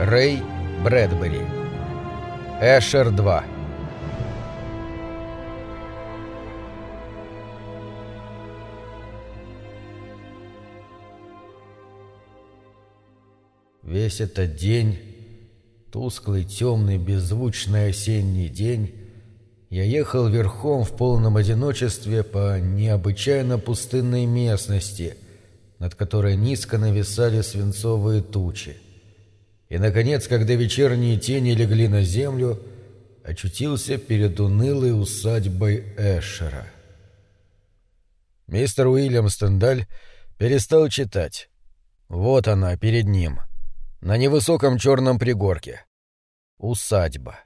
Рэй Брэдбери. Эшер 2. Весь этот день, тусклый, темный, беззвучный осенний день, я ехал верхом в полном одиночестве по необычайно пустынной местности, над которой низко нависали свинцовые тучи. И, наконец, когда вечерние тени легли на землю, очутился перед унылой усадьбой Эшера. Мистер Уильям Стендаль перестал читать. Вот она перед ним, на невысоком черном пригорке. Усадьба.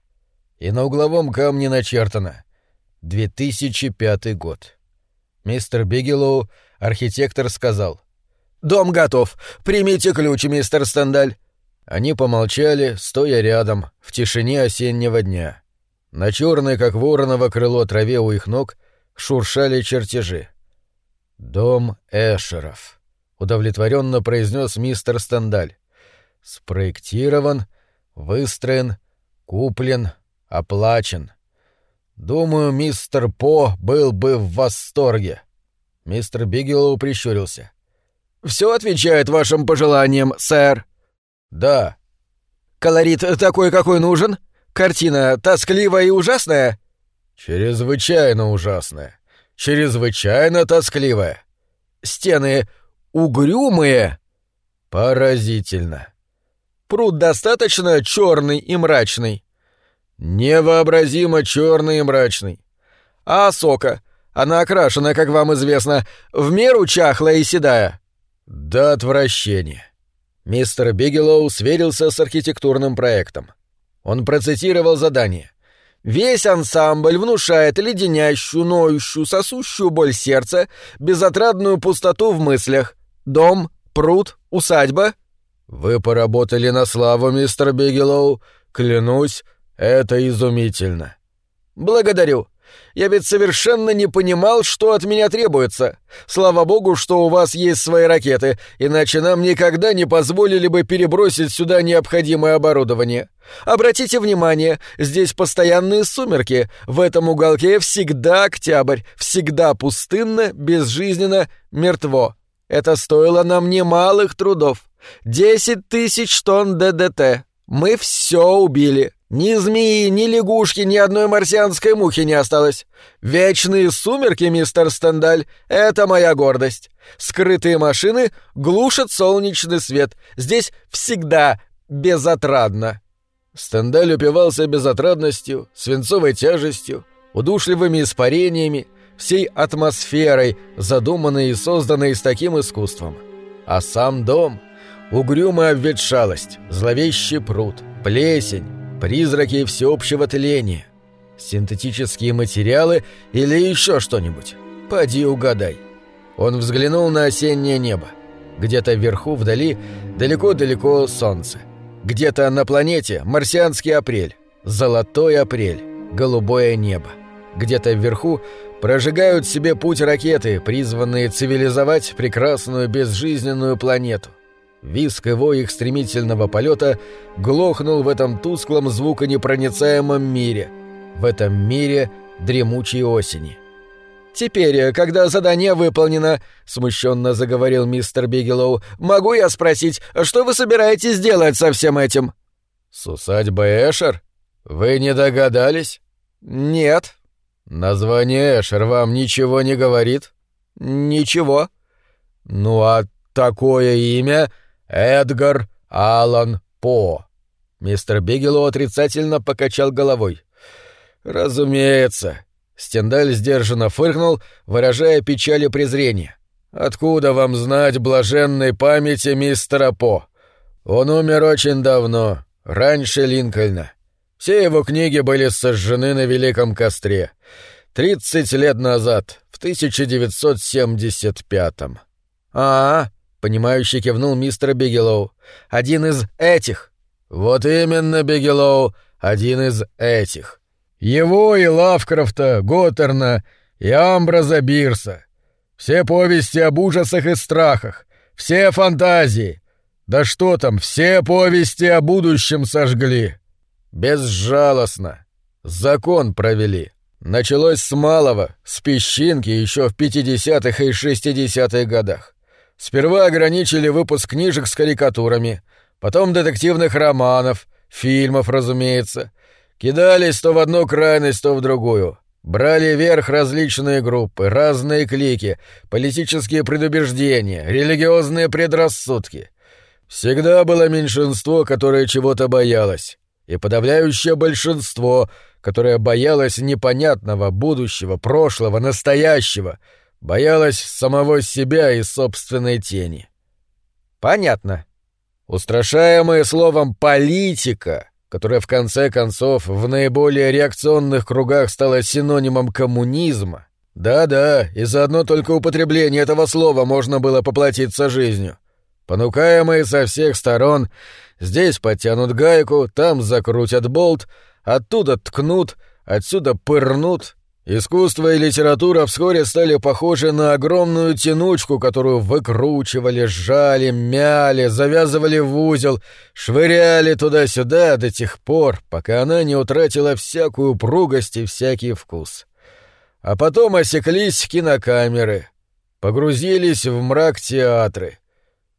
И на угловом камне начертано 2005 год. Мистер Бигелоу, архитектор, сказал «Дом готов. Примите ключ, мистер Стендаль». Они помолчали, стоя рядом, в тишине осеннего дня. На черной, как вороново крыло, траве у их ног, шуршали чертежи. «Дом Эшеров», — удовлетворенно произнес мистер Стендаль. «Спроектирован, выстроен, куплен, оплачен. Думаю, мистер По был бы в восторге». Мистер Бигелоу прищурился. «Все отвечает вашим пожеланиям, сэр», «Да». «Колорит такой, какой нужен? Картина тоскливая и ужасная?» «Чрезвычайно ужасная. Чрезвычайно тоскливая». «Стены угрюмые?» «Поразительно». «Пруд достаточно черный и мрачный?» «Невообразимо черный и мрачный». «А сока? Она окрашена, как вам известно, в меру чахлая и седая?» «До отвращения». Мистер Бигелоу сверился с архитектурным проектом. Он процитировал задание. «Весь ансамбль внушает леденящую, ноющую, сосущую боль сердца, безотрадную пустоту в мыслях. Дом, пруд, усадьба». «Вы поработали на славу, мистер Бигелоу. Клянусь, это изумительно». «Благодарю. Я ведь совершенно не понимал, что от меня требуется. Слава богу, что у вас есть свои ракеты, иначе нам никогда не позволили бы перебросить сюда необходимое оборудование. Обратите внимание, здесь постоянные сумерки, в этом уголке всегда октябрь, всегда пустынно, безжизненно, мертво. Это стоило нам немалых трудов. Десять тысяч тонн ДДТ. Мы все убили. Ни змеи, ни лягушки, ни одной марсианской мухи не осталось. Вечные сумерки, мистер Стендаль, это моя гордость. Скрытые машины глушат солнечный свет. Здесь всегда безотрадно. Стендаль упивался безотрадностью, свинцовой тяжестью, удушливыми испарениями, всей атмосферой, задуманной и созданной с таким искусством. А сам дом — угрюмая обветшалость, зловещий пруд, плесень, призраки всеобщего тления, синтетические материалы или еще что-нибудь. Поди угадай. Он взглянул на осеннее небо. Где-то вверху, вдали, далеко-далеко солнце. Где-то на планете марсианский апрель, золотой апрель, голубое небо. Где-то вверху прожигают себе путь ракеты, призванные цивилизовать прекрасную безжизненную планету. Виск его их стремительного полета глохнул в этом тусклом звуконепроницаемом мире, в этом мире дремучей осени. «Теперь, когда задание выполнено», — смущенно заговорил мистер Бигелоу, — «могу я спросить, что вы собираетесь делать со всем этим?» «С усадьбой Эшер? Вы не догадались?» «Нет». «Название Эшер вам ничего не говорит?» «Ничего». «Ну а такое имя «Эдгар Аллан По». Мистер Бигелоу отрицательно покачал головой. «Разумеется». Стендаль сдержанно фыркнул, выражая печаль и презрение. «Откуда вам знать блаженной памяти мистера По? Он умер очень давно, раньше Линкольна. Все его книги были сожжены на Великом костре. Тридцать лет назад, в 1975-м. «А-а», — Понимающе кивнул мистер Бигелоу. «Один из этих». «Вот именно, Бигелоу, один из этих. Его и Лавкрафта, Готорна и Амброза Бирса. Все повести об ужасах и страхах, все фантазии. Да что там, все повести о будущем сожгли. Безжалостно. Закон провели. Началось с малого, с песчинки еще в 50-х и 60-х годах. Сперва ограничили выпуск книжек с карикатурами, потом детективных романов, фильмов, разумеется. Кидались то в одну крайность, то в другую. Брали верх различные группы, разные клики, политические предубеждения, религиозные предрассудки. Всегда было меньшинство, которое чего-то боялось, и подавляющее большинство, которое боялось непонятного будущего, прошлого, настоящего, боялось самого себя и собственной тени. Понятно. Устрашаемое словом «политика», которое в конце концов в наиболее реакционных кругах стало синонимом коммунизма, да-да, и за одно только употребление этого слова можно было поплатиться жизнью. Понукаемые со всех сторон, здесь подтянут гайку, там закрутят болт, оттуда ткнут, отсюда пырнут. Искусство и литература вскоре стали похожи на огромную тянучку, которую выкручивали, сжали, мяли, завязывали в узел, швыряли туда-сюда до тех пор, пока она не утратила всякую пругость и всякий вкус. А потом осеклись кинокамеры, погрузились в мрак театры —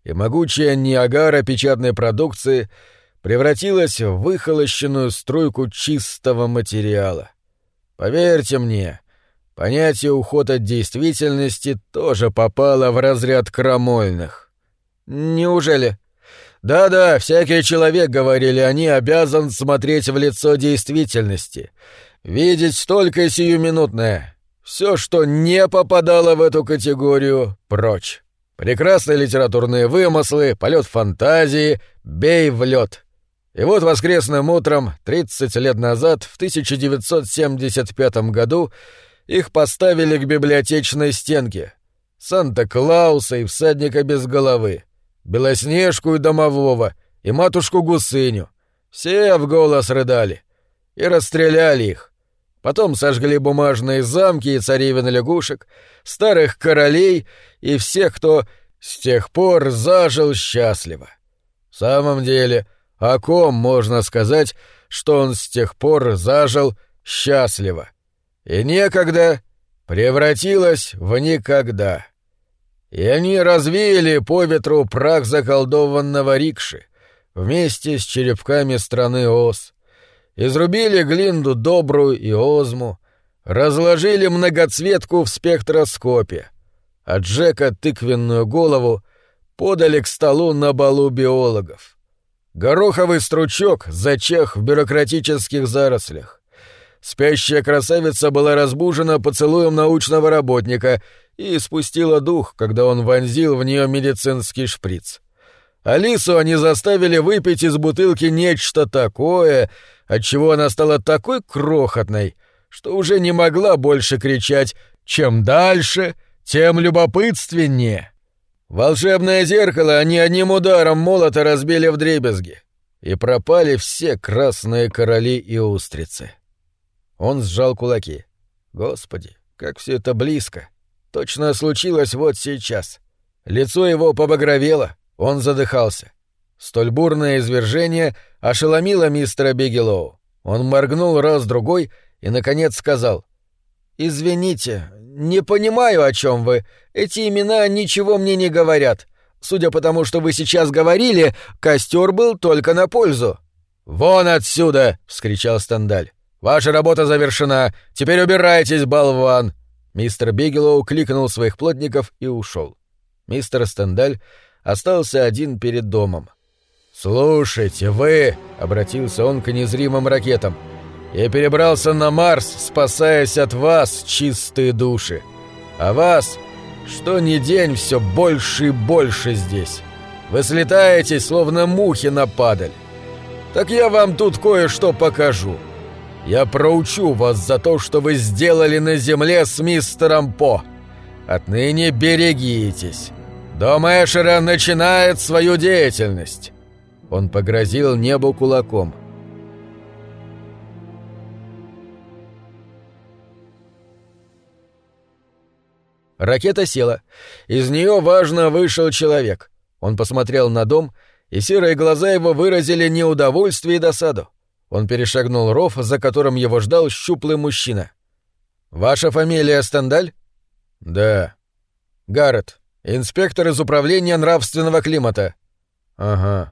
и могучая Ниагара печатной продукции превратилась в выхолощенную струйку чистого материала. Поверьте мне, понятие уход от действительности тоже попало в разряд крамольных. Неужели? Да-да, всякий человек, говорили они, обязан смотреть в лицо действительности, видеть только сиюминутное. Все, что не попадало в эту категорию, прочь. Прекрасные литературные вымыслы, полет фантазии, бей в лед. И вот воскресным утром, 30 лет назад, в 1975 году, их поставили к библиотечной стенке. Санта-Клауса и всадника без головы, Белоснежку и домового, и матушку-гусыню. Все в голос рыдали. И расстреляли их. Потом сожгли бумажные замки и царевин лягушек, старых королей и всех, кто с тех пор зажил счастливо. В самом деле, о ком можно сказать, что он с тех пор зажил счастливо? И некогда превратилось в никогда. И они развеяли по ветру прах заколдованного рикши вместе с черепками страны Оз, изрубили Глинду добрую и Озму, разложили многоцветку в спектроскопе, а Джека тыквенную голову подали к столу на балу биологов. Гороховый стручок зачах в бюрократических зарослях. Спящая красавица была разбужена поцелуем научного работника и спустила дух, когда он вонзил в нее медицинский шприц. Алису они заставили выпить из бутылки нечто такое, отчего она стала такой крохотной, что уже не могла больше кричать «Чем дальше, тем любопытственнее». Волшебное зеркало они одним ударом молота разбили в дребезги, и пропали все красные короли и устрицы. Он сжал кулаки. Господи, как все это близко. Точно случилось вот сейчас. Лицо его побагровело, он задыхался. Столь бурное извержение ошеломило мистера Бигелоу. Он моргнул раз-другой и, наконец, сказал. «Извините, не понимаю, о чем вы. Эти имена ничего мне не говорят. Судя по тому, что вы сейчас говорили, костер был только на пользу». «Вон отсюда!» — вскричал Стендаль. «Ваша работа завершена. Теперь убирайтесь, болван!» Мистер Бигелоу кликнул своих плотников и ушел. Мистер Стендаль остался один перед домом. «Слушайте, вы...» — обратился он к незримым ракетам. «Я перебрался на Марс, спасаясь от вас, чистые души. А вас, что ни день, все больше и больше здесь. Вы слетаете, словно мухи на падаль. Так я вам тут кое-что покажу. Я проучу вас за то, что вы сделали на Земле с мистером По. Отныне берегитесь». Дом Эшера начинает свою деятельность!» Он погрозил небу кулаком. Ракета села. Из нее важно вышел человек. Он посмотрел на дом и серые глаза его выразили неудовольствие и досаду. Он перешагнул ров, за которым его ждал щуплый мужчина. «Ваша фамилия Стендаль?» «Да». «Гаррет, инспектор из управления нравственного климата». «Ага.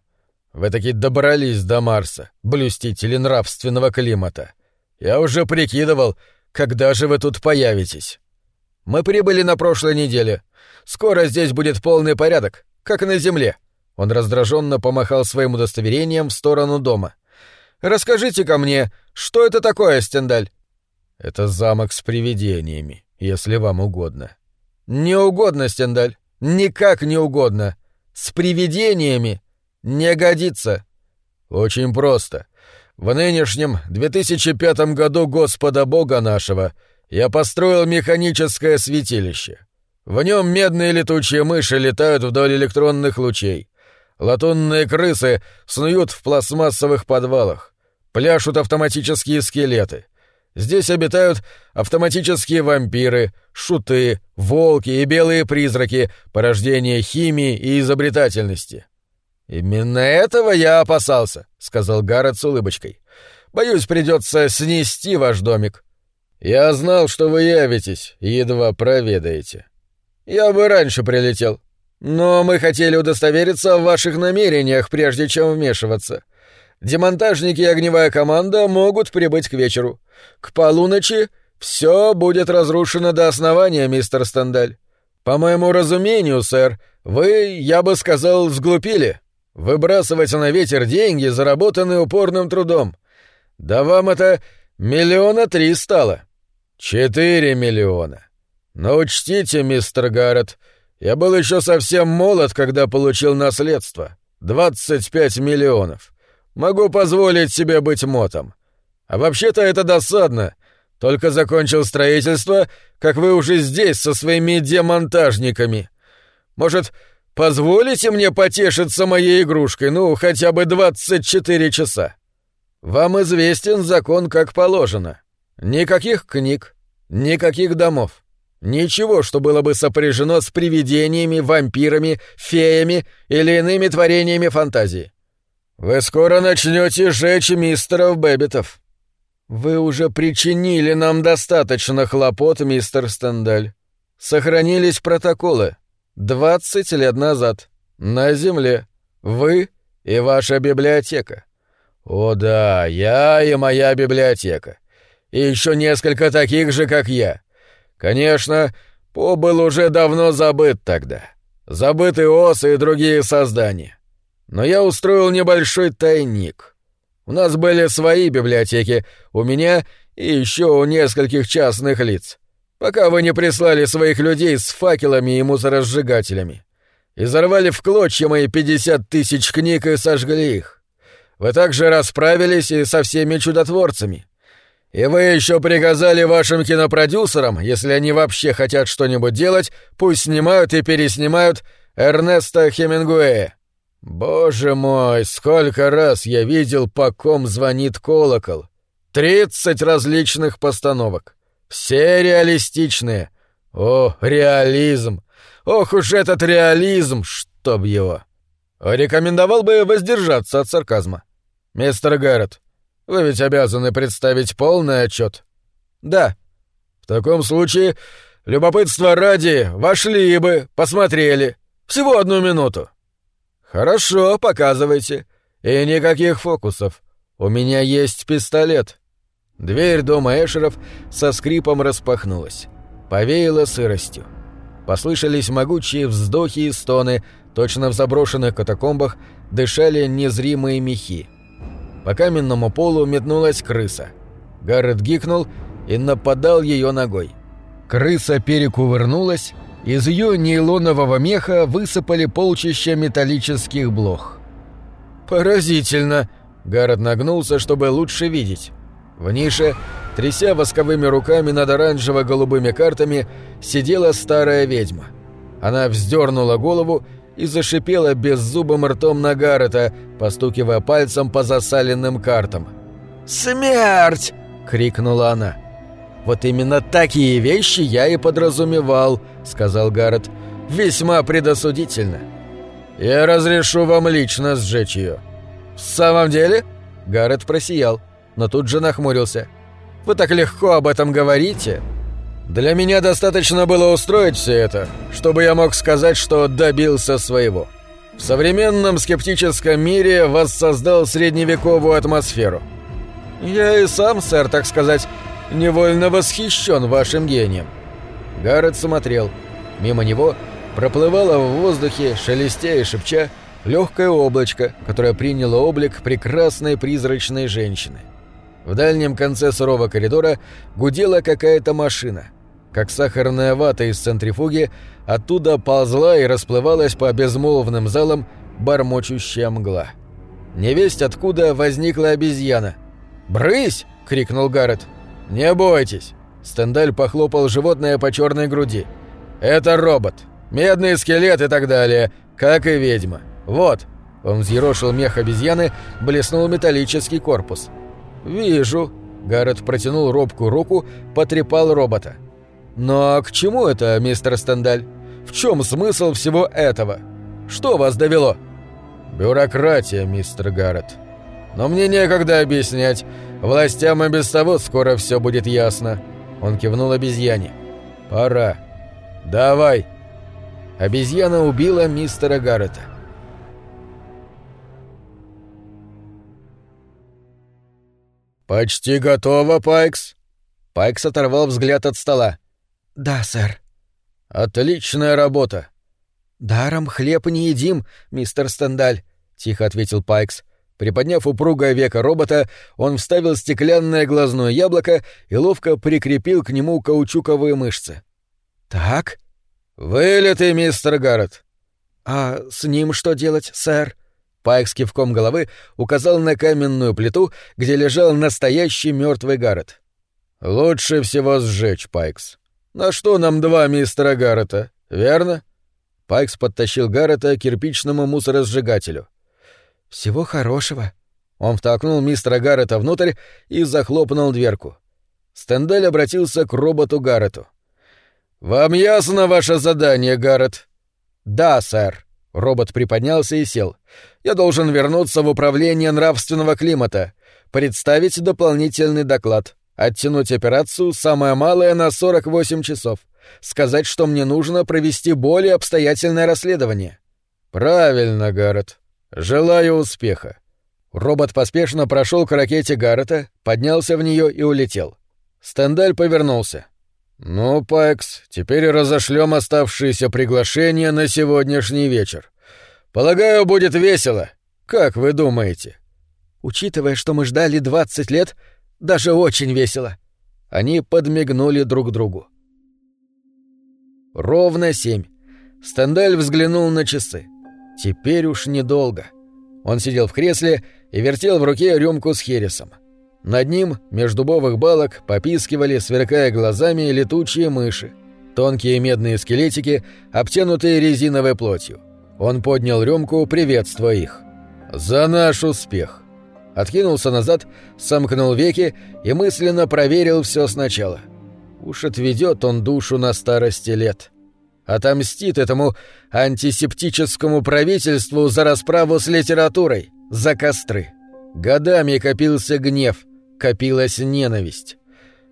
Вы таки добрались до Марса, блюстители нравственного климата. Я уже прикидывал, когда же вы тут появитесь». «Мы прибыли на прошлой неделе. Скоро здесь будет полный порядок, как на Земле». Он раздраженно помахал своим удостоверением в сторону дома. расскажите ко мне, что это такое, Стендаль?» «Это замок с привидениями, если вам угодно». «Не угодно, Стендаль. Никак не угодно. С привидениями не годится. Очень просто. В нынешнем 2005 году Господа Бога нашего я построил механическое святилище. В нем медные летучие мыши летают вдоль электронных лучей. Латунные крысы снуют в пластмассовых подвалах. Пляшут автоматические скелеты. Здесь обитают автоматические вампиры, шуты, волки и белые призраки, порождение химии и изобретательности. «Именно этого я опасался», — сказал Гаррет с улыбочкой. «Боюсь, придется снести ваш домик». «Я знал, что вы явитесь, едва проведаете». «Я бы раньше прилетел. Но мы хотели удостовериться в ваших намерениях, прежде чем вмешиваться. Демонтажники и огневая команда могут прибыть к вечеру. К полуночи все будет разрушено до основания, мистер Стендаль. По моему разумению, сэр, вы, я бы сказал, сглупили». Выбрасывать на ветер деньги, заработанные упорным трудом. Да вам это миллиона три стало. Четыре миллиона. Но учтите, мистер Гаррет, я был еще совсем молод, когда получил наследство. Двадцать пять миллионов. Могу позволить себе быть мотом. А вообще-то это досадно. Только закончил строительство, как вы уже здесь со своими демонтажниками. Может, Позволите мне потешиться моей игрушкой, ну, хотя бы 24 часа? Вам известен закон как положено. Никаких книг, никаких домов. Ничего, что было бы сопряжено с привидениями, вампирами, феями или иными творениями фантазии. Вы скоро начнете жечь мистеров Бэббитов. Вы уже причинили нам достаточно хлопот, мистер Стендаль. Сохранились протоколы. Двадцать лет назад. На Земле. Вы и ваша библиотека. О да, я и моя библиотека. И еще несколько таких же, как я. Конечно, По был уже давно забыт тогда. Забыты осы и другие создания. Но я устроил небольшой тайник. У нас были свои библиотеки, у меня и еще у нескольких частных лиц пока вы не прислали своих людей с факелами и мусоросжигателями. И взорвали в клочья мои пятьдесят тысяч книг и сожгли их. Вы также расправились и со всеми чудотворцами. И вы еще приказали вашим кинопродюсерам, если они вообще хотят что-нибудь делать, пусть снимают и переснимают Эрнеста Хемингуэя. Боже мой, сколько раз я видел, по ком звонит колокол. Тридцать различных постановок. Все реалистичные. О, реализм! Ох уж этот реализм, чтоб его! Рекомендовал бы воздержаться от сарказма. Мистер Гаррет, вы ведь обязаны представить полный отчет. Да. В таком случае, любопытство ради, вошли бы, посмотрели. Всего одну минуту. Хорошо, показывайте. И никаких фокусов. У меня есть пистолет. Дверь дома Эшеров со скрипом распахнулась. Повеяло сыростью. Послышались могучие вздохи и стоны, точно в заброшенных катакомбах дышали незримые мехи. По каменному полу метнулась крыса. Гаррет гикнул и нападал ее ногой. Крыса перекувырнулась, из ее нейлонового меха высыпали полчища металлических блох. «Поразительно!» Гаррет нагнулся, чтобы лучше видеть. В нише, тряся восковыми руками над оранжево-голубыми картами, сидела старая ведьма. Она вздернула голову и зашипела беззубым ртом на Гаррета, постукивая пальцем по засаленным картам. «Смерть!» — крикнула она. «Вот именно такие вещи я и подразумевал», — сказал Гаррет. «Весьма предосудительно». Я разрешу вам лично сжечь ее. В самом деле? Гаррет просиял, но тут же нахмурился. Вы так легко об этом говорите. Для меня достаточно было устроить все это, чтобы я мог сказать, что добился своего. В современном скептическом мире воссоздал средневековую атмосферу. Я и сам, сэр, так сказать, невольно восхищен вашим гением. Гаррет смотрел. Мимо него проплывало в воздухе, шелестя и шепча, легкое облачко, которое приняло облик прекрасной призрачной женщины. В дальнем конце сырого коридора гудела какая-то машина. Как сахарная вата из центрифуги, оттуда ползла и расплывалась по безмолвным залам бормочущая мгла. Невесть откуда возникла обезьяна. «Брысь!» — крикнул Гаррет. «Не бойтесь!» Стендаль похлопал животное по черной груди. «Это робот. Медный скелет и так далее, как и ведьма. Вот». Он взъерошил мех обезьяны, блеснул металлический корпус. «Вижу». Гаррет протянул робкую руку, потрепал робота. «Но к чему это, мистер Стендаль? В чем смысл всего этого? Что вас довело?» «Бюрократия, мистер Гаррет. Но мне некогда объяснять. Властям и без того скоро все будет ясно». Он кивнул обезьяне. «Пора. Давай». Обезьяна убила мистера Гаррета. «Почти готово, Пайкс?» Пайкс оторвал взгляд от стола. «Да, сэр». «Отличная работа». «Даром хлеб не едим, мистер Стендаль», — тихо ответил Пайкс. Приподняв упругое веко робота, он вставил стеклянное глазное яблоко и ловко прикрепил к нему каучуковые мышцы. «Так?» «Вылитый, мистер Гаррет». «А с ним что делать, сэр?» Пайк с кивком головы указал на каменную плиту, где лежал настоящий мертвый Гаррет. «Лучше всего сжечь, Пайкс. На что нам два мистера Гаррета, верно?» Пайкс подтащил Гаррета к кирпичному мусоросжигателю. «Всего хорошего». Он втолкнул мистера Гаррета внутрь и захлопнул дверку. Стендель обратился к роботу Гаррету. «Вам ясно ваше задание, Гаррет?» «Да, сэр». Робот приподнялся и сел. «Я должен вернуться в управление нравственного климата, представить дополнительный доклад, оттянуть операцию самое малое на 48 часов, сказать, что мне нужно провести более обстоятельное расследование». «Правильно, Гаррет. Желаю успеха». Робот поспешно прошел к ракете Гаррета, поднялся в нее и улетел. Стендаль повернулся. «Ну, Пайкс, теперь разошлем оставшиеся приглашения на сегодняшний вечер. Полагаю, будет весело. Как вы думаете?» «Учитывая, что мы ждали 20 лет, даже очень весело». Они подмигнули друг другу. Ровно семь. Стендаль взглянул на часы. Теперь уж недолго. Он сидел в кресле и вертел в руке рюмку с хересом. Над ним, между дубовых балок, попискивали, сверкая глазами, летучие мыши. Тонкие медные скелетики, обтянутые резиновой плотью. Он поднял рюмку, приветствуя их. «За наш успех!» Откинулся назад, сомкнул веки и мысленно проверил все сначала. Уж отведет он душу на старости лет. Отомстит этому антисептическому правительству за расправу с литературой, за костры. Годами копился гнев, копилась ненависть.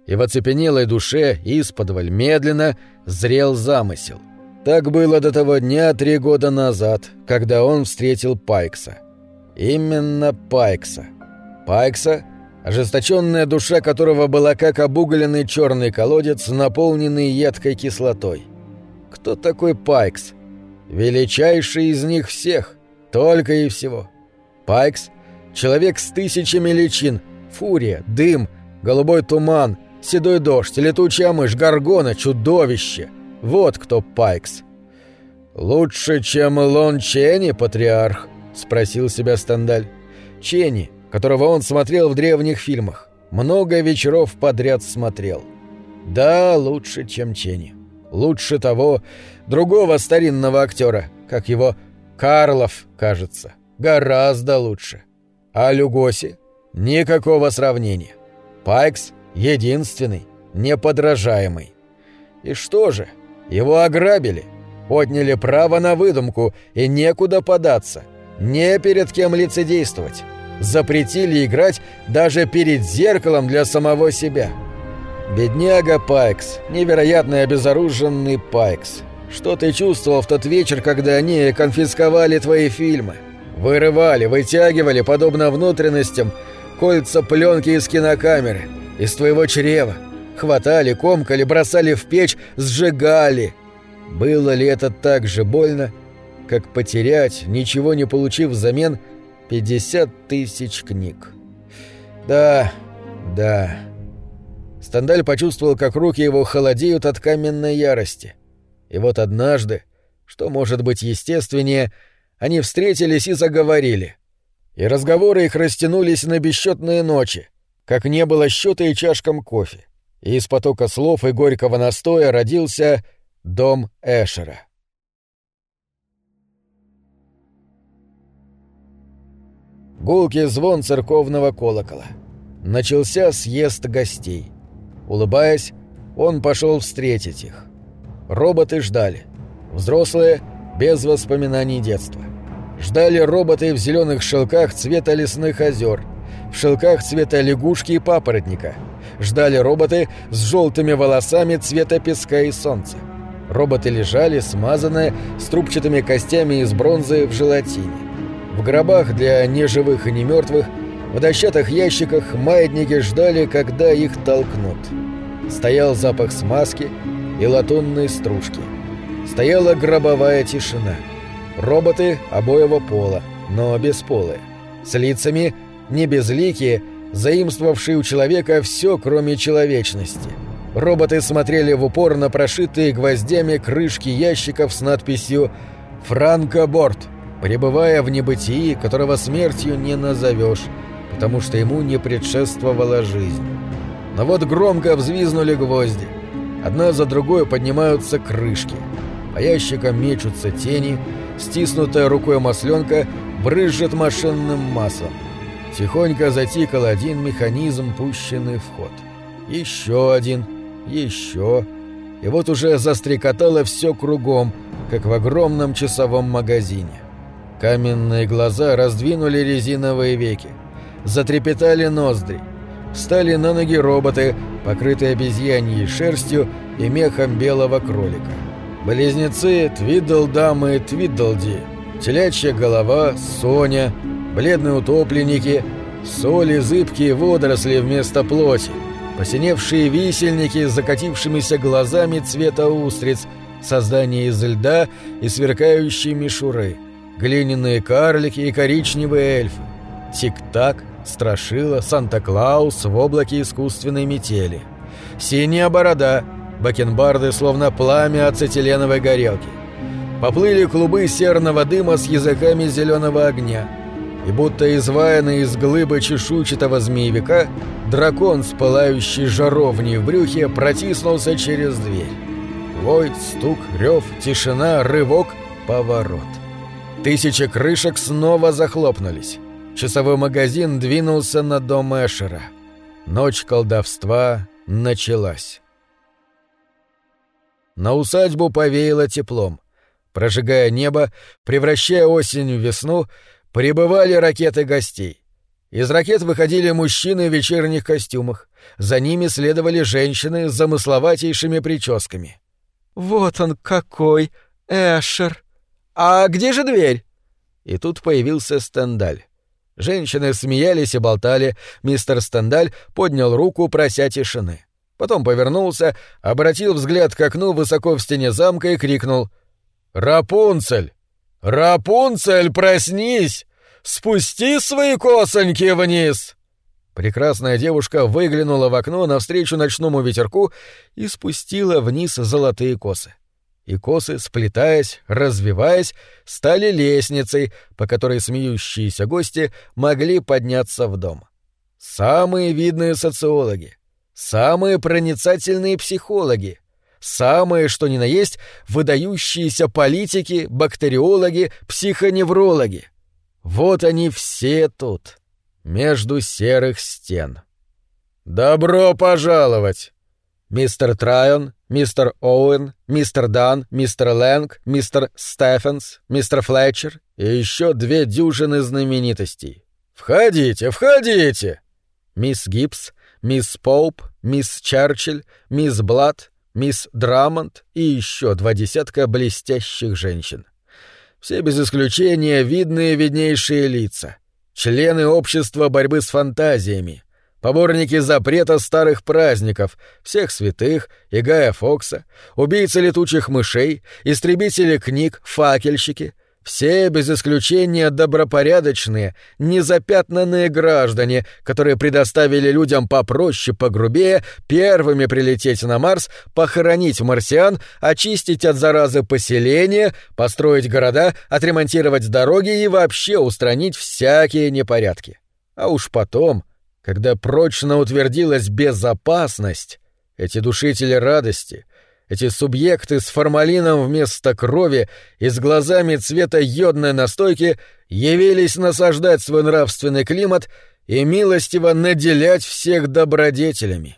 И в оцепенелой душе исподволь медленно зрел замысел. Так было до того дня три года назад, когда он встретил Пайкса. Именно Пайкса. Пайкса, ожесточенная душа которого была как обугленный черный колодец, наполненный едкой кислотой. Кто такой Пайкс? Величайший из них всех, только и всего. Пайкс — человек с тысячами личин — Фурия, дым, голубой туман, седой дождь, летучая мышь, горгона, чудовище. Вот кто Пайкс. «Лучше, чем Лон Ченни, патриарх?» — спросил себя Стендаль. Ченни, которого он смотрел в древних фильмах. Много вечеров подряд смотрел. Да, лучше, чем Ченни. Лучше того, другого старинного актера, как его Карлов, кажется. Гораздо лучше. А Люгоси? Никакого сравнения. Пайкс — единственный, неподражаемый. И что же, его ограбили. отняли право на выдумку и некуда податься, не перед кем лицедействовать, запретили играть даже перед зеркалом для самого себя. Бедняга Пайкс, невероятно обезоруженный Пайкс. Что ты чувствовал в тот вечер, когда они конфисковали твои фильмы? Вырывали, вытягивали, подобно внутренностям, кольца пленки из кинокамеры, из твоего чрева. Хватали, комкали, бросали в печь, сжигали. Было ли это так же больно, как потерять, ничего не получив взамен, 50 тысяч книг? Да, да. Стандаль почувствовал, как руки его холодеют от каменной ярости. И вот однажды, что может быть естественнее, они встретились и заговорили. И разговоры их растянулись на бесчетные ночи, как не было счета и чашкам кофе. И из потока слов и горького настоя родился дом Эшера. Гулкий звон церковного колокола. Начался съезд гостей. Улыбаясь, он пошел встретить их. Роботы ждали. Взрослые — без воспоминаний детства. Ждали роботы в зеленых шелках цвета лесных озер, в шелках цвета лягушки и папоротника. Ждали роботы с желтыми волосами цвета песка и солнца. Роботы лежали, смазанные, с трубчатыми костями из бронзы в желатине. В гробах для неживых и немертвых, в дощатых ящиках маятники ждали, когда их толкнут. Стоял запах смазки и латунной стружки. Стояла гробовая тишина. Роботы обоего пола, но бесполые. С лицами не безликие, заимствовавшие у человека все, кроме человечности. Роботы смотрели в упор на прошитые гвоздями крышки ящиков с надписью «Франкоборд», пребывая в небытии, которого смертью не назовешь, потому что ему не предшествовала жизнь. Но вот громко взвизнули гвозди. Одна за другой поднимаются крышки. По ящикам мечутся тени, стиснутая рукой масленка брызжет машинным маслом. Тихонько затикал один механизм, пущенный в ход. Еще один, еще. И вот уже застрекотало все кругом, как в огромном часовом магазине. Каменные глаза раздвинули резиновые веки. Затрепетали ноздри. Встали на ноги роботы, покрытые обезьяньей шерстью и мехом белого кролика. Близнецы Твиддлдам и Твиддлди, телячья голова, Соня, бледные утопленники, соли, зыбкие водоросли вместо плоти, посиневшие висельники с закатившимися глазами цвета устриц, создания из льда и сверкающие мишуры, глиняные карлики и коричневые эльфы, тик-так, страшила, Санта-Клаус в облаке искусственной метели, синяя борода, бакенбарды словно пламя ацетиленовой горелки. Поплыли клубы серного дыма с языками зеленого огня — и будто изваянный из глыбы чешуйчатого змеевика, дракон с пылающей жаровней в брюхе протиснулся через дверь. Вой, стук, рев, тишина, рывок, поворот. Тысячи крышек снова захлопнулись. Часовой магазин двинулся на дом Эшера. Ночь колдовства началась. На усадьбу повеяло теплом. Прожигая небо, превращая осень в весну, Прибывали ракеты гостей. Из ракет выходили мужчины в вечерних костюмах. За ними следовали женщины с замысловатейшими прическами. «Вот он какой! Эшер! А где же дверь?» И тут появился Стендаль. Женщины смеялись и болтали. Мистер Стендаль поднял руку, прося тишины. Потом повернулся, обратил взгляд к окну высоко в стене замка и крикнул «Рапунцель! «Рапунцель, проснись! Спусти свои косоньки вниз!» Прекрасная девушка выглянула в окно навстречу ночному ветерку и спустила вниз золотые косы. И косы, сплетаясь, развиваясь, стали лестницей, по которой смеющиеся гости могли подняться в дом. Самые видные социологи, самые проницательные психологи, самые что ни на есть выдающиеся политики, бактериологи, психоневрологи. Вот они все тут, между серых стен. «Добро пожаловать!» Мистер Трайон, мистер Оуэн, мистер Дан, мистер Лэнг, мистер Стефенс, мистер Флетчер и еще две дюжины знаменитостей. «Входите, входите!» Мисс Гибс, мисс Поуп, мисс Черчилль, мисс Блад, мисс Драмонт и еще два десятка блестящих женщин. Все без исключения видные виднейшие лица, члены общества борьбы с фантазиями, поборники запрета старых праздников, всех святых и Гая Фокса, убийцы летучих мышей, истребители книг, факельщики, все без исключения добропорядочные, незапятнанные граждане, которые предоставили людям попроще, погрубее первыми прилететь на Марс, похоронить марсиан, очистить от заразы поселения, построить города, отремонтировать дороги и вообще устранить всякие непорядки. А уж потом, когда прочно утвердилась безопасность, эти душители радости, эти субъекты с формалином вместо крови и с глазами цвета йодной настойки явились насаждать свой нравственный климат и милостиво наделять всех добродетелями.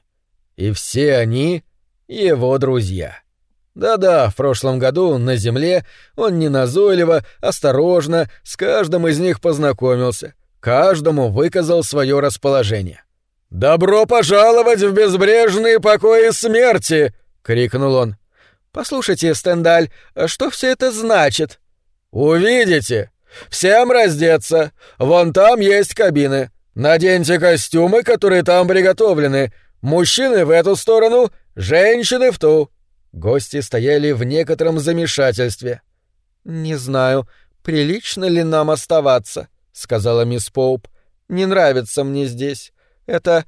И все они — его друзья. Да-да, в прошлом году на Земле он неназойливо, осторожно с каждым из них познакомился, каждому выказал свое расположение. «Добро пожаловать в безбрежные покои смерти!» — крикнул он. «Послушайте, Стендаль, что все это значит?» «Увидите! Всем раздеться! Вон там есть кабины. Наденьте костюмы, которые там приготовлены. Мужчины в эту сторону, женщины в ту». Гости стояли в некотором замешательстве. «Не знаю, прилично ли нам оставаться», — сказала мисс Поуп. «Не нравится мне здесь. Это...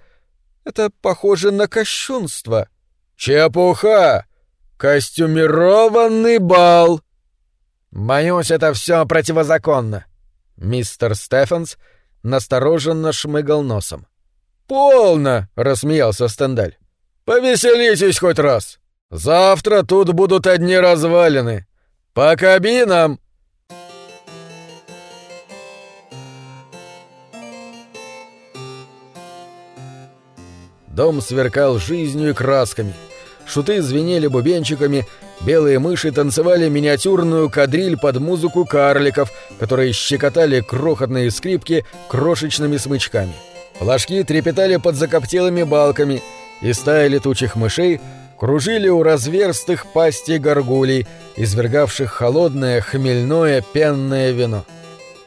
это похоже на кощунство». «Чепуха! Костюмированный бал!» «Боюсь, это все противозаконно». Мистер Стефенс настороженно шмыгал носом. «Полно!» — рассмеялся Стендаль. «Повеселитесь хоть раз. Завтра тут будут одни развалины. По кабинам!» Дом сверкал жизнью и красками. Шуты звенели бубенчиками, белые мыши танцевали миниатюрную кадриль под музыку карликов, которые щекотали крохотные скрипки крошечными смычками. Флажки трепетали под закоптелыми балками, и стая летучих мышей кружили у разверстых пастей горгулей, извергавших холодное хмельное пенное вино.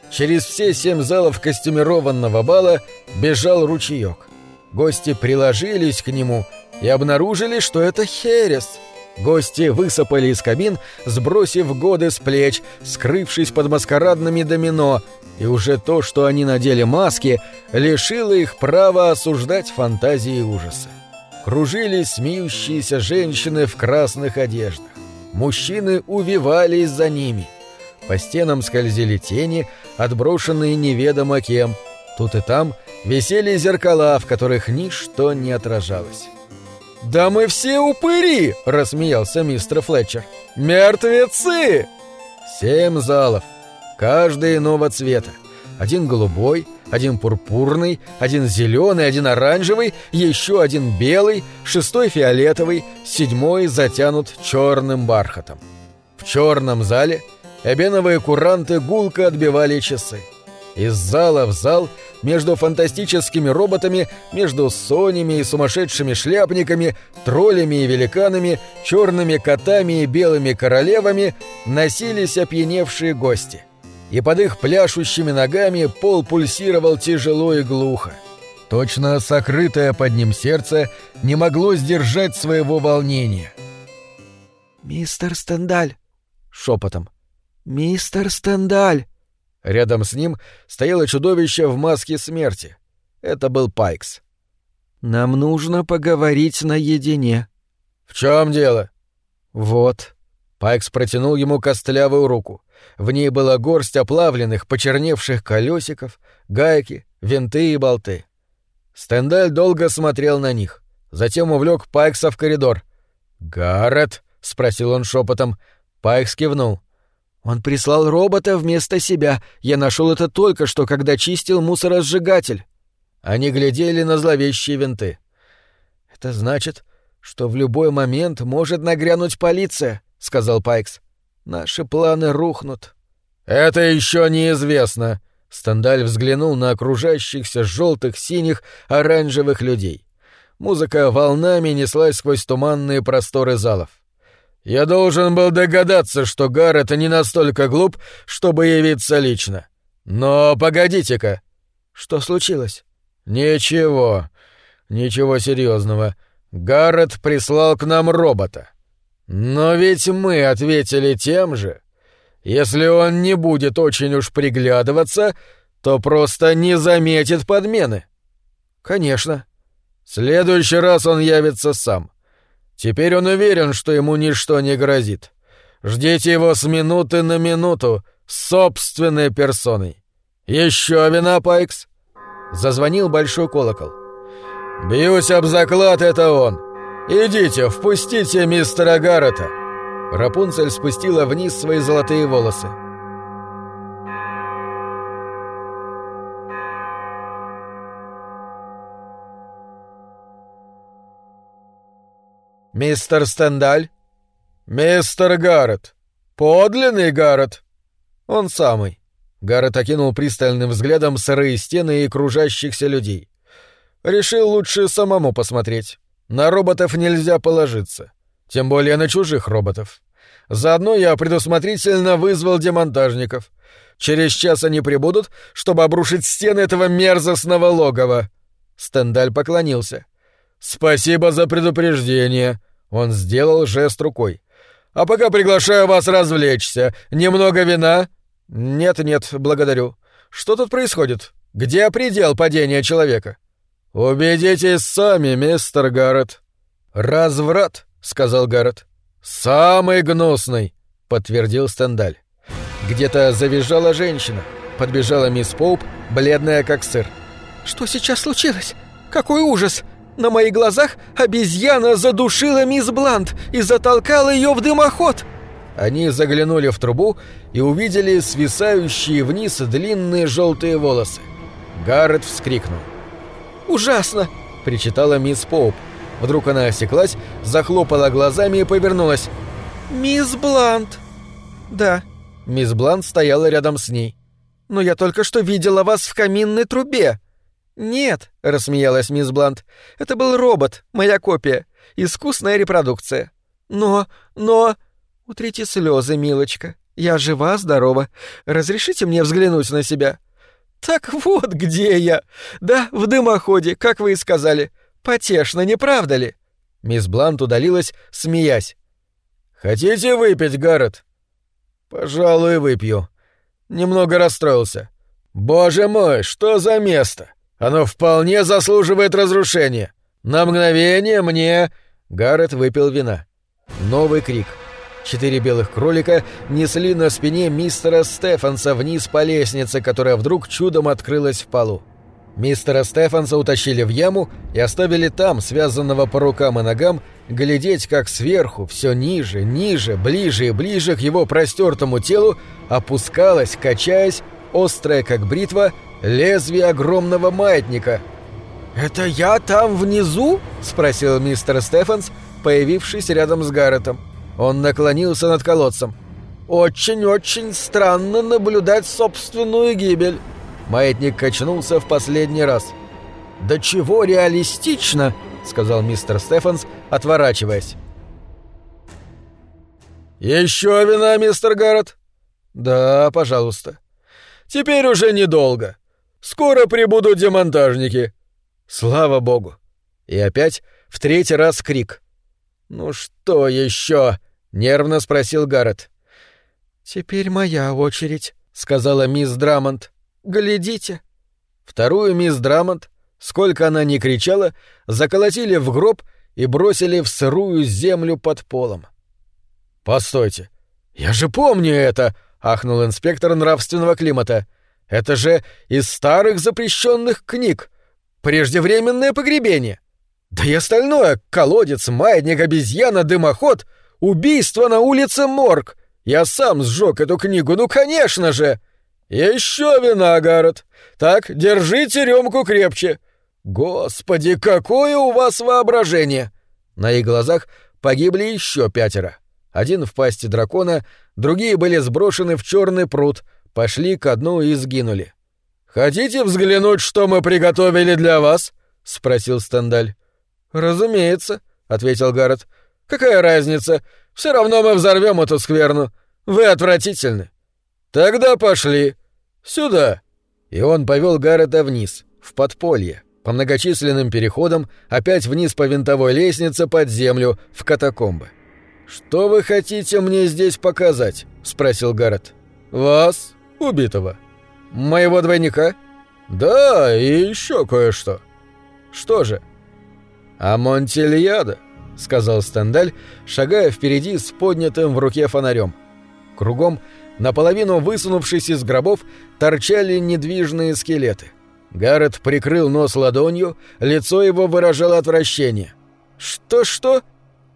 Через все семь залов костюмированного бала бежал ручеек. Гости приложились к нему и обнаружили, что это херес. Гости высыпали из кабин, сбросив годы с плеч, скрывшись под маскарадными домино, и уже то, что они надели маски, лишило их права осуждать фантазии и ужасы. Кружились смеющиеся женщины в красных одеждах. Мужчины увивались за ними. По стенам скользили тени, отброшенные неведомо кем. Тут и там — висели зеркала, в которых ничто не отражалось. «Да мы все упыри!» — рассмеялся мистер Флетчер. «Мертвецы!» Семь залов, каждый иного цвета. Один голубой, один пурпурный, один зеленый, один оранжевый, еще один белый, шестой фиолетовый, седьмой затянут черным бархатом. В черном зале эбеновые куранты гулко отбивали часы. Из зала в зал — между фантастическими роботами, между сонями и сумасшедшими шляпниками, троллями и великанами, черными котами и белыми королевами носились опьяневшие гости. И под их пляшущими ногами пол пульсировал тяжело и глухо. Точно сокрытое под ним сердце не могло сдержать своего волнения. «Мистер Стендаль!» — шепотом. «Мистер Стендаль!» Рядом с ним стояло чудовище в маске смерти. Это был Пайкс. «Нам нужно поговорить наедине». «В чем дело?» «Вот». Пайкс протянул ему костлявую руку. В ней была горсть оплавленных, почерневших колесиков, гайки, винты и болты. Стендаль долго смотрел на них. Затем увлек Пайкса в коридор. «Гаррет?» — спросил он шепотом. Пайкс кивнул. Он прислал робота вместо себя. Я нашел это только что, когда чистил мусоросжигатель. Они глядели на зловещие винты. Это значит, что в любой момент может нагрянуть полиция, сказал Пайкс. Наши планы рухнут. Это еще неизвестно. Стендаль взглянул на окружающихся желтых, синих, оранжевых людей. Музыка волнами неслась сквозь туманные просторы залов. Я должен был догадаться, что Гаррет не настолько глуп, чтобы явиться лично. Но погодите-ка. Что случилось? Ничего. Ничего серьезного. Гаррет прислал к нам робота. Но ведь мы ответили тем же. Если он не будет очень уж приглядываться, то просто не заметит подмены. Конечно. В следующий раз он явится сам. Теперь он уверен, что ему ничто не грозит. Ждите его с минуты на минуту, собственной персоной. Еще вина, Пайкс? Зазвонил большой колокол. «Бьюсь об заклад, это он. Идите, впустите мистера Гаррета». Рапунцель спустила вниз свои золотые волосы. «Мистер Стендаль?» «Мистер Гаррет. Подлинный Гаррет?» «Он самый». Гаррет окинул пристальным взглядом сырые стены и кружащихся людей. Решил лучше самому посмотреть. На роботов нельзя положиться. Тем более на чужих роботов. Заодно я предусмотрительно вызвал демонтажников. Через час они прибудут, чтобы обрушить стены этого мерзостного логова. Стендаль поклонился. «Спасибо за предупреждение», — он сделал жест рукой. «А пока приглашаю вас развлечься. Немного вина?» «Нет-нет, благодарю. Что тут происходит? Где предел падения человека?» «Убедитесь сами, мистер Гаррет». «Разврат», — сказал Гаррет. «Самый гнусный», — подтвердил Стендаль. Где-то завизжала женщина. Подбежала мисс Поуп, бледная как сыр. «Что сейчас случилось? Какой ужас! На моих глазах обезьяна задушила мисс Блант и затолкала ее в дымоход!» Они заглянули в трубу и увидели свисающие вниз длинные желтые волосы. Гаррет вскрикнул. «Ужасно!» — причитала мисс Поуп. Вдруг она осеклась, захлопала глазами и повернулась. «Мисс Блант!» «Да». Мисс Блант стояла рядом с ней. «Но я только что видела вас в каминной трубе». «Нет», — рассмеялась мисс Блант, — «это был робот, моя копия, искусная репродукция». «Но... но...» «Утрите слезы, милочка. Я жива-здорова. Разрешите мне взглянуть на себя?» «Так вот где я! Да, в дымоходе, как вы и сказали. Потешно, не правда ли?» Мисс Блант удалилась, смеясь. «Хотите выпить, Гаррет?» «Пожалуй, выпью. Немного расстроился. Боже мой, что за место! Оно вполне заслуживает разрушения. На мгновение мне...» Гаррет выпил вина. Новый крик — Четыре белых кролика несли на спине мистера Стефанса вниз по лестнице, которая вдруг чудом открылась в полу. Мистера Стефанса утащили в яму и оставили там, связанного по рукам и ногам, глядеть, как сверху, все ниже, ниже, ближе и ближе к его простертому телу опускалась, качаясь, острая как бритва, лезвие огромного маятника. «Это я там внизу?» — спросил мистер Стефанс, появившись рядом с Гарретом. Он наклонился над колодцем. «Очень-очень странно наблюдать собственную гибель». Маятник качнулся в последний раз. «Да чего реалистично!» — сказал мистер Стефанс, отворачиваясь. «Еще вина, мистер Гаррет?» «Да, пожалуйста». «Теперь уже недолго. Скоро прибудут демонтажники». «Слава богу». И опять в третий раз крик. «Ну что еще?» — нервно спросил Гаррет. «Теперь моя очередь», — сказала мисс Драмонт. «Глядите». Вторую мисс Драмонт, сколько она ни кричала, заколотили в гроб и бросили в сырую землю под полом. «Постойте, я же помню это!» — ахнул инспектор нравственного климата. «Это же из старых запрещенных книг. Преждевременное погребение. Да и остальное — колодец, маятник, обезьяна, дымоход — Убийство на улице Морг! Я сам сжег эту книгу, ну конечно же! Еще вина, Гаррет! Так, держите рюмку крепче! Господи, какое у вас воображение! На их глазах погибли еще пятеро. Один в пасти дракона, другие были сброшены в черный пруд, пошли ко дну и сгинули. «Хотите взглянуть, что мы приготовили для вас?» — спросил Стендаль. «Разумеется», — ответил Гаррет. «Какая разница? Все равно мы взорвем эту скверну. Вы отвратительны». «Тогда пошли. Сюда». И он повел Гаррета вниз, в подполье, по многочисленным переходам, опять вниз по винтовой лестнице под землю, в катакомбы. «Что вы хотите мне здесь показать?» — спросил Гаррет. «Вас, убитого». «Моего двойника?» «Да, и еще кое-что». «Что же?» «А Монтильяда», — сказал Стендаль, шагая впереди с поднятым в руке фонарем. Кругом, наполовину высунувшись из гробов, торчали недвижные скелеты. Гаррет прикрыл нос ладонью, лицо его выражало отвращение. «Что-что?»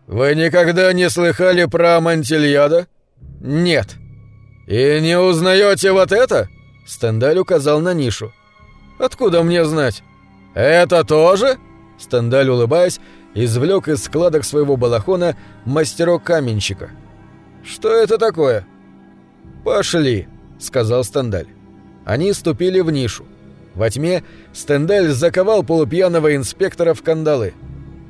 «Вы никогда не слыхали про Монтильяда?» «Нет». «И не узнаете вот это?» Стендаль указал на нишу. «Откуда мне знать?» «Это тоже?» Стендаль, улыбаясь, извлек из складок своего балахона мастерок каменщика. «Что это такое?» «Пошли», — сказал Стендаль. Они ступили в нишу. Во тьме Стендаль заковал полупьяного инспектора в кандалы.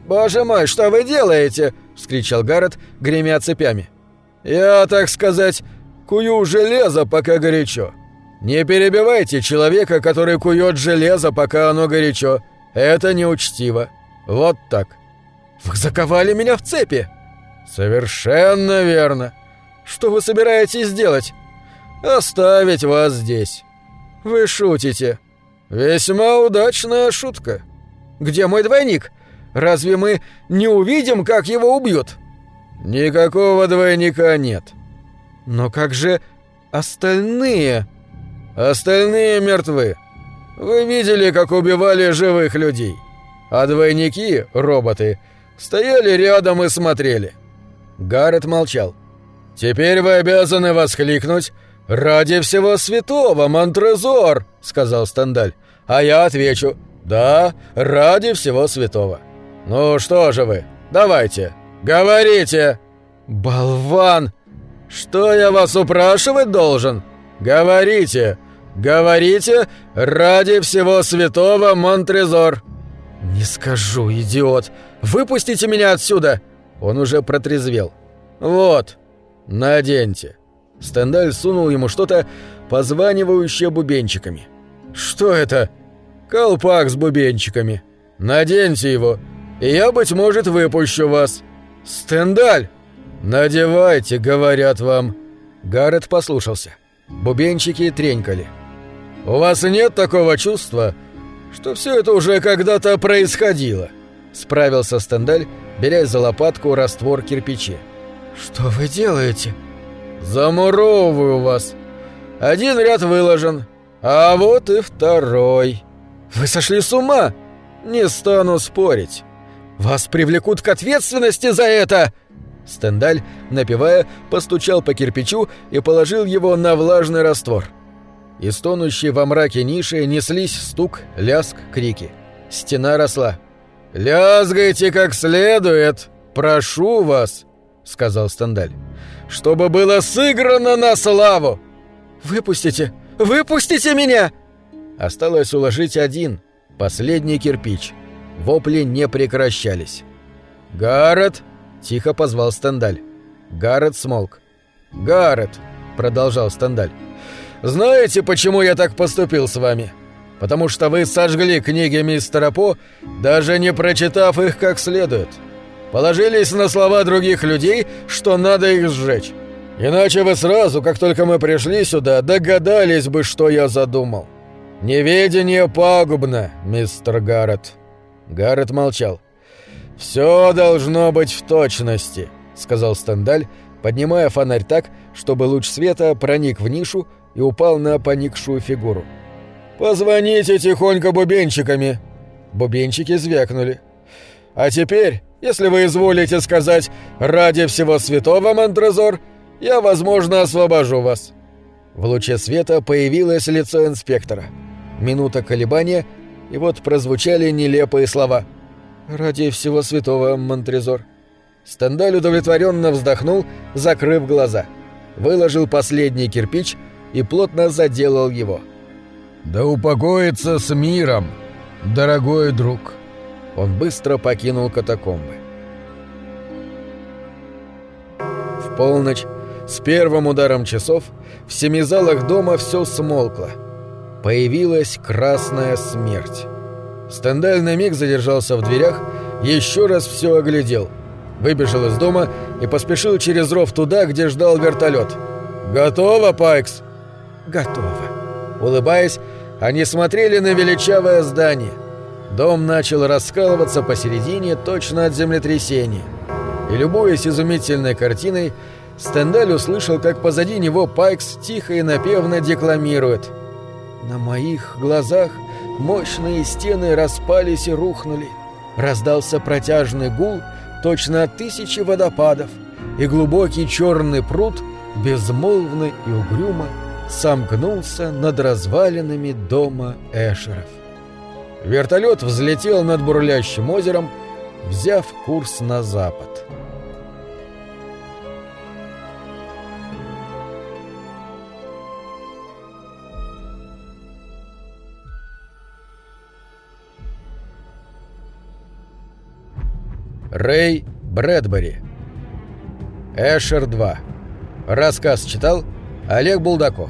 «Боже мой, что вы делаете?» — вскричал Гаррет, гремя цепями. «Я, так сказать, кую железо, пока горячо. Не перебивайте человека, который кует железо, пока оно горячо. Это неучтиво. Вот так». «Вы заковали меня в цепи!» «Совершенно верно. Что вы собираетесь сделать?» «Оставить вас здесь». «Вы шутите». «Весьма удачная шутка». «Где мой двойник?» Разве мы не увидим, как его убьют?» «Никакого двойника нет». «Но как же остальные?» «Остальные мертвы. Вы видели, как убивали живых людей. А двойники, роботы, стояли рядом и смотрели». Гаррет молчал. «Теперь вы обязаны воскликнуть «Ради всего святого, Монтрезор!» — сказал Стендаль. «А я отвечу «Да, ради всего святого». «Ну что же вы, давайте, говорите!» «Болван! Что я вас упрашивать должен? Говорите! Говорите ради всего святого Монтрезор!» «Не скажу, идиот! Выпустите меня отсюда!» Он уже протрезвел. «Вот, наденьте!» Стендаль сунул ему что-то, позванивающее бубенчиками. «Что это?» «Колпак с бубенчиками. Наденьте его, я, быть может, выпущу вас. Стендаль! Надевайте, говорят вам. Гаррет послушался. Бубенчики тренькали. У вас нет такого чувства, что все это уже когда-то происходило? Справился Стендаль, берясь за лопатку раствор кирпичи. Что вы делаете? Замуровываю вас. Один ряд выложен, а вот и второй. Вы сошли с ума? Не стану спорить. Вас привлекут к ответственности за это!» Стендаль, напевая, постучал по кирпичу и положил его на влажный раствор. Из тонущей во мраке ниши неслись стук, ляск, крики. Стена росла. «Лязгайте как следует! Прошу вас!» — сказал Стендаль. «Чтобы было сыграно на славу!» «Выпустите! Выпустите меня!» Осталось уложить один, последний кирпич — Вопли не прекращались. «Гаррет!» — тихо позвал Стендаль. Гаррет смолк. «Гаррет!» — продолжал Стендаль. «Знаете, почему я так поступил с вами? Потому что вы сожгли книги мистера По, даже не прочитав их как следует. Положились на слова других людей, что надо их сжечь. Иначе вы сразу, как только мы пришли сюда, догадались бы, что я задумал. Неведение пагубно, мистер Гаррет». Гаррет молчал. «Все должно быть в точности», — сказал Стендаль, поднимая фонарь так, чтобы луч света проник в нишу и упал на поникшую фигуру. «Позвоните тихонько бубенчиками». Бубенчики звякнули. «А теперь, если вы изволите сказать «ради всего святого, Монтрезор», я, возможно, освобожу вас». В луче света появилось лицо инспектора. Минута колебания — и вот прозвучали нелепые слова. Ради всего святого, Монтрезор. Стендаль удовлетворенно вздохнул, закрыв глаза. Выложил последний кирпич и плотно заделал его. «Да упокоится с миром, дорогой друг!» Он быстро покинул катакомбы. В полночь, с первым ударом часов, в семи залах дома все смолкло. Появилась красная смерть. Стендаль на миг задержался в дверях, еще раз все оглядел. Выбежал из дома и поспешил через ров туда, где ждал вертолет. «Готово, Пайкс?» «Готово». Улыбаясь, они смотрели на величавое здание. Дом начал раскалываться посередине точно от землетрясения. И, любуясь изумительной картиной, Стендаль услышал, как позади него Пайкс тихо и напевно декламирует. «На моих глазах мощные стены распались и рухнули. Раздался протяжный гул, точно от тысячи водопадов, и глубокий черный пруд, безмолвно и угрюмо, сомкнулся над развалинами дома Эшеров. Вертолет взлетел над бурлящим озером, взяв курс на запад. Рэй Брэдбери. Эшер 2. Рассказ читал Олег Булдаков.